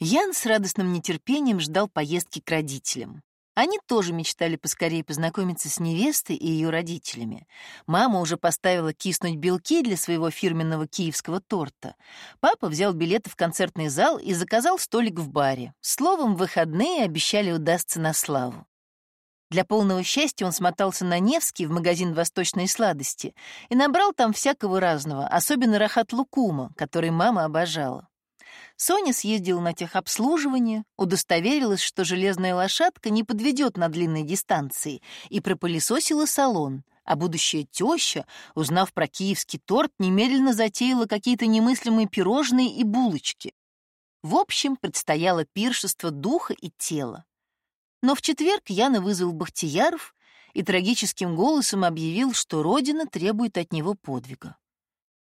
Ян с радостным нетерпением ждал поездки к родителям. Они тоже мечтали поскорее познакомиться с невестой и ее родителями. Мама уже поставила киснуть белки для своего фирменного киевского торта. Папа взял билеты в концертный зал и заказал столик в баре. Словом, выходные обещали удастся на славу. Для полного счастья он смотался на Невский в магазин «Восточные сладости» и набрал там всякого разного, особенно рахат лукума, который мама обожала. Соня съездила на техобслуживание, удостоверилась, что железная лошадка не подведет на длинной дистанции, и пропылесосила салон, а будущая теща, узнав про киевский торт, немедленно затеяла какие-то немыслимые пирожные и булочки. В общем, предстояло пиршество духа и тела. Но в четверг Яна вызвал Бахтияров и трагическим голосом объявил, что Родина требует от него подвига.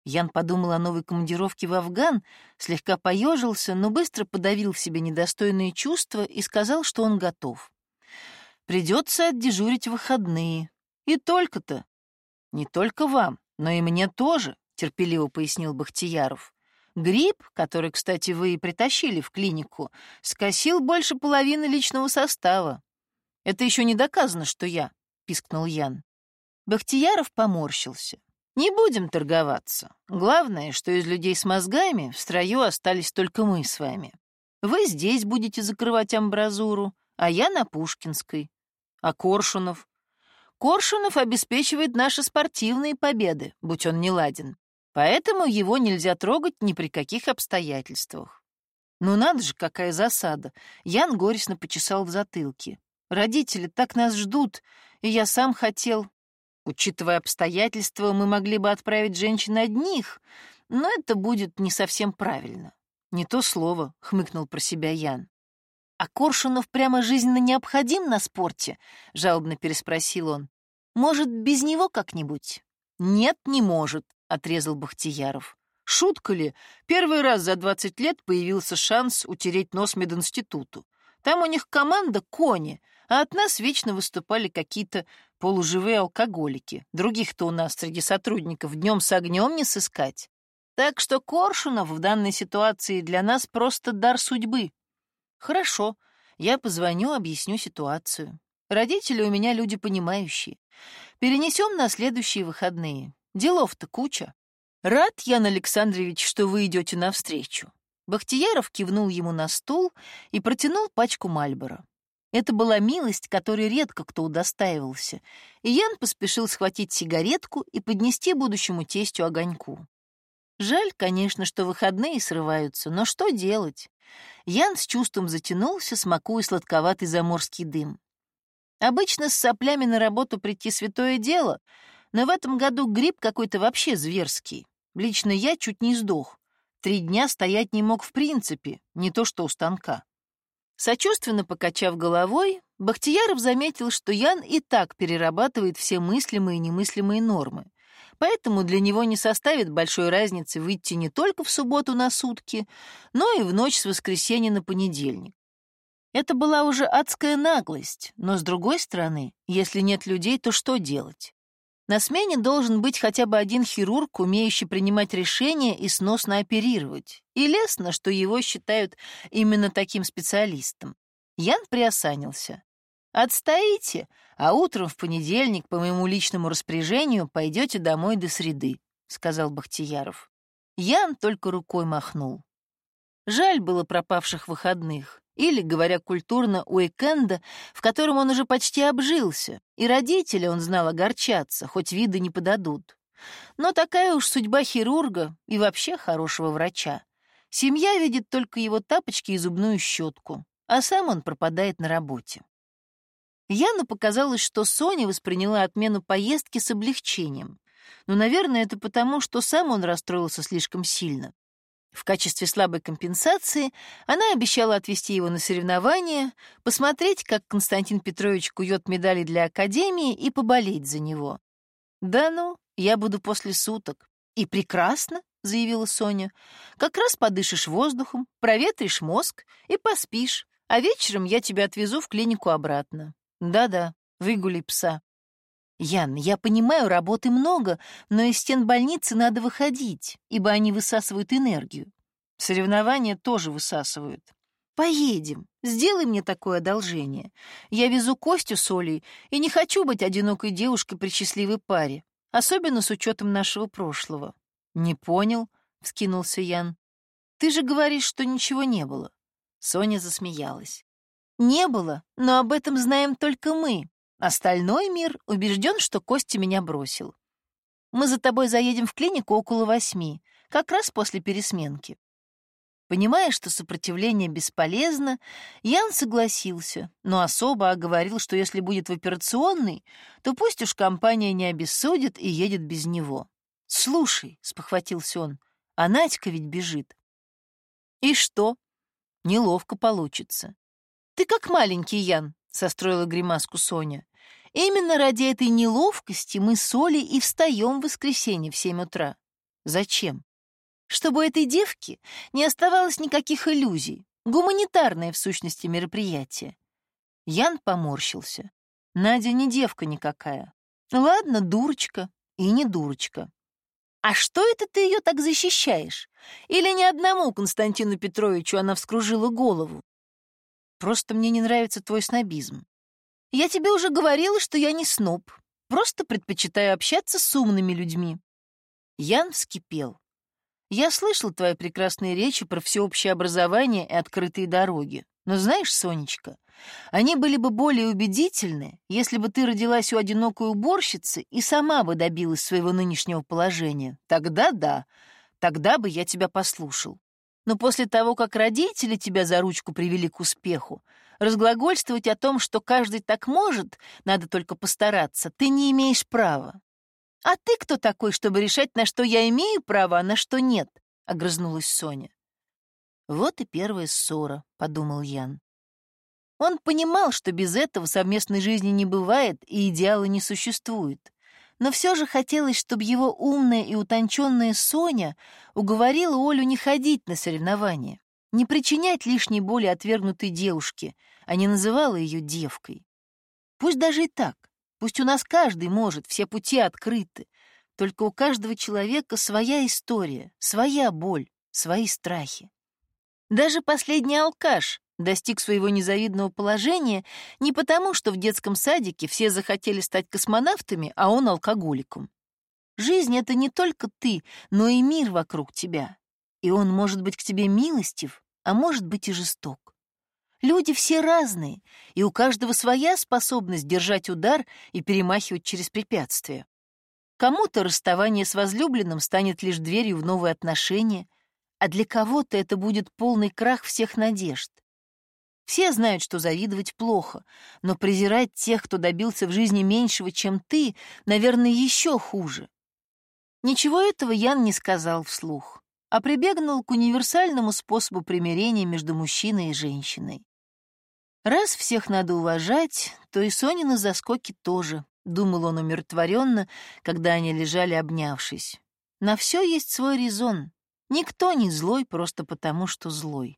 Ян подумал о новой командировке в Афган, слегка поежился, но быстро подавил в себе недостойные чувства и сказал, что он готов. Придется отдежурить выходные. И только-то. Не только вам, но и мне тоже, терпеливо пояснил Бахтияров. Грипп, который, кстати, вы и притащили в клинику, скосил больше половины личного состава. Это еще не доказано, что я, пискнул Ян. Бахтияров поморщился. Не будем торговаться. Главное, что из людей с мозгами в строю остались только мы с вами. Вы здесь будете закрывать амбразуру, а я на Пушкинской. А Коршунов? Коршунов обеспечивает наши спортивные победы, будь он не ладен. Поэтому его нельзя трогать ни при каких обстоятельствах. Ну надо же, какая засада. Ян горестно почесал в затылке. Родители так нас ждут, и я сам хотел... Учитывая обстоятельства, мы могли бы отправить женщин одних, но это будет не совсем правильно. Не то слово, — хмыкнул про себя Ян. «А Коршунов прямо жизненно необходим на спорте?» — жалобно переспросил он. «Может, без него как-нибудь?» «Нет, не может», — отрезал Бахтияров. «Шутка ли? Первый раз за двадцать лет появился шанс утереть нос мединституту. Там у них команда кони, а от нас вечно выступали какие-то полуживые алкоголики. Других-то у нас среди сотрудников днем с огнем не сыскать. Так что Коршунов в данной ситуации для нас просто дар судьбы. Хорошо, я позвоню, объясню ситуацию. Родители у меня люди понимающие. Перенесем на следующие выходные. Делов-то куча. Рад, Ян Александрович, что вы идете навстречу. Бахтияров кивнул ему на стул и протянул пачку Мальбора. Это была милость, которой редко кто удостаивался, и Ян поспешил схватить сигаретку и поднести будущему тестю огоньку. Жаль, конечно, что выходные срываются, но что делать? Ян с чувством затянулся, смакуя сладковатый заморский дым. Обычно с соплями на работу прийти святое дело, но в этом году грипп какой-то вообще зверский. Лично я чуть не сдох. Три дня стоять не мог в принципе, не то что у станка. Сочувственно покачав головой, Бахтияров заметил, что Ян и так перерабатывает все мыслимые и немыслимые нормы, поэтому для него не составит большой разницы выйти не только в субботу на сутки, но и в ночь с воскресенья на понедельник. Это была уже адская наглость, но, с другой стороны, если нет людей, то что делать? На смене должен быть хотя бы один хирург, умеющий принимать решения и сносно оперировать. И лестно, что его считают именно таким специалистом. Ян приосанился. «Отстоите, а утром в понедельник по моему личному распоряжению пойдете домой до среды», — сказал Бахтияров. Ян только рукой махнул. Жаль было пропавших выходных или, говоря культурно, уикенда, в котором он уже почти обжился, и родители, он знал, огорчаться, хоть виды не подадут. Но такая уж судьба хирурга и вообще хорошего врача. Семья видит только его тапочки и зубную щетку, а сам он пропадает на работе. Яну показалось, что Соня восприняла отмену поездки с облегчением. Но, наверное, это потому, что сам он расстроился слишком сильно. В качестве слабой компенсации она обещала отвезти его на соревнования, посмотреть, как Константин Петрович кует медали для Академии и поболеть за него. «Да ну, я буду после суток». «И прекрасно», — заявила Соня. «Как раз подышишь воздухом, проветришь мозг и поспишь, а вечером я тебя отвезу в клинику обратно. Да-да, выгули пса». «Ян, я понимаю, работы много, но из стен больницы надо выходить, ибо они высасывают энергию. Соревнования тоже высасывают. Поедем. Сделай мне такое одолжение. Я везу Костю с Олей и не хочу быть одинокой девушкой при счастливой паре, особенно с учетом нашего прошлого. Не понял, вскинулся Ян. Ты же говоришь, что ничего не было. Соня засмеялась. Не было, но об этом знаем только мы. Остальной мир убежден, что Костя меня бросил. Мы за тобой заедем в клинику около восьми, как раз после пересменки. Понимая, что сопротивление бесполезно, Ян согласился, но особо оговорил, что если будет в операционной, то пусть уж компания не обессудит и едет без него. «Слушай», — спохватился он, — «а Надька ведь бежит». «И что?» «Неловко получится». «Ты как маленький, Ян», — состроила гримаску Соня. «Именно ради этой неловкости мы с Олей и встаем в воскресенье в семь утра. Зачем?» чтобы этой девки не оставалось никаких иллюзий. Гуманитарное, в сущности, мероприятие. Ян поморщился. Надя не девка никакая. Ладно, дурочка и не дурочка. А что это ты ее так защищаешь? Или ни одному Константину Петровичу она вскружила голову? Просто мне не нравится твой снобизм. Я тебе уже говорила, что я не сноб. Просто предпочитаю общаться с умными людьми. Ян вскипел. Я слышал твои прекрасные речи про всеобщее образование и открытые дороги. Но знаешь, Сонечка, они были бы более убедительны, если бы ты родилась у одинокой уборщицы и сама бы добилась своего нынешнего положения. Тогда да, тогда бы я тебя послушал. Но после того, как родители тебя за ручку привели к успеху, разглагольствовать о том, что каждый так может, надо только постараться, ты не имеешь права. «А ты кто такой, чтобы решать, на что я имею право, а на что нет?» — огрызнулась Соня. «Вот и первая ссора», — подумал Ян. Он понимал, что без этого совместной жизни не бывает и идеала не существует. Но все же хотелось, чтобы его умная и утонченная Соня уговорила Олю не ходить на соревнования, не причинять лишней боли отвергнутой девушке, а не называла ее девкой. Пусть даже и так. Пусть у нас каждый может, все пути открыты. Только у каждого человека своя история, своя боль, свои страхи. Даже последний алкаш достиг своего незавидного положения не потому, что в детском садике все захотели стать космонавтами, а он алкоголиком. Жизнь — это не только ты, но и мир вокруг тебя. И он может быть к тебе милостив, а может быть и жесток. Люди все разные, и у каждого своя способность держать удар и перемахивать через препятствия. Кому-то расставание с возлюбленным станет лишь дверью в новые отношения, а для кого-то это будет полный крах всех надежд. Все знают, что завидовать плохо, но презирать тех, кто добился в жизни меньшего, чем ты, наверное, еще хуже. Ничего этого Ян не сказал вслух, а прибегнул к универсальному способу примирения между мужчиной и женщиной. Раз всех надо уважать, то и Сонины заскоки тоже, думал он умиротворенно, когда они лежали обнявшись. На все есть свой резон. Никто не злой просто потому, что злой.